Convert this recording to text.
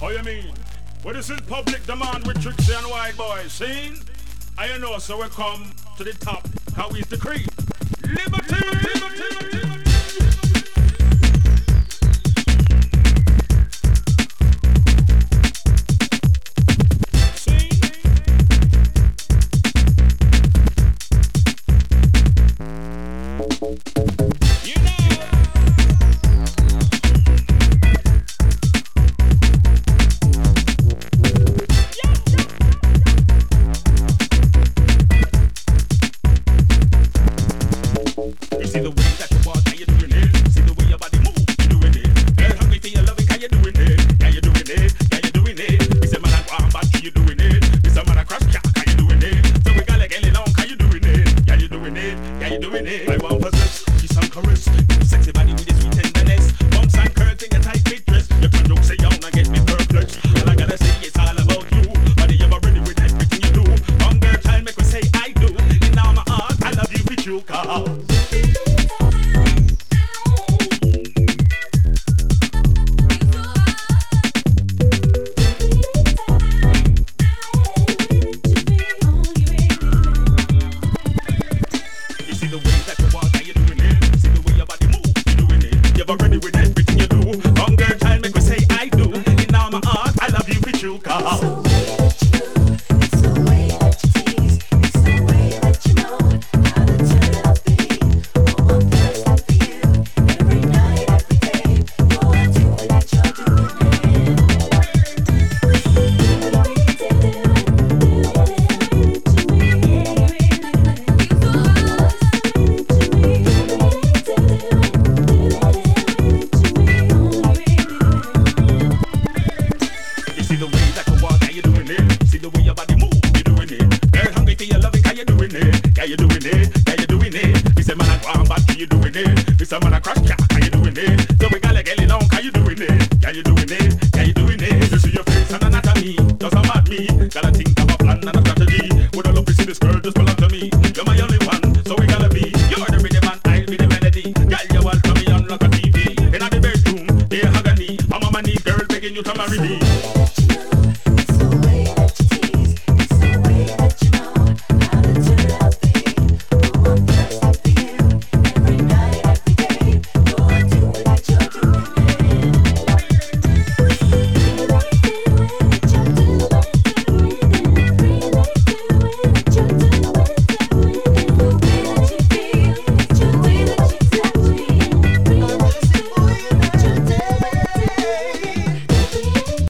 How you mean? Well, this is public demand with Trixie and White Boy. Seen? I know, so we come to the top. How is the cream? Liberty, liberty, liberty. doing it. I want possession. True cause how you doing it? How you doing it? We say man a go on back, how you doing it? We say man a crash car, how you doing it? So we gotta get it on, how you doing it? How you doing it? How you doing it? You see your face and anatomy, doesn't mad me. Gotta think of a plan and a strategy. Would I love to see this girl just belong to me? You're my only one, so we gotta be. You're the rhythm and I'll be the melody. Girl, you want to be on like a thief.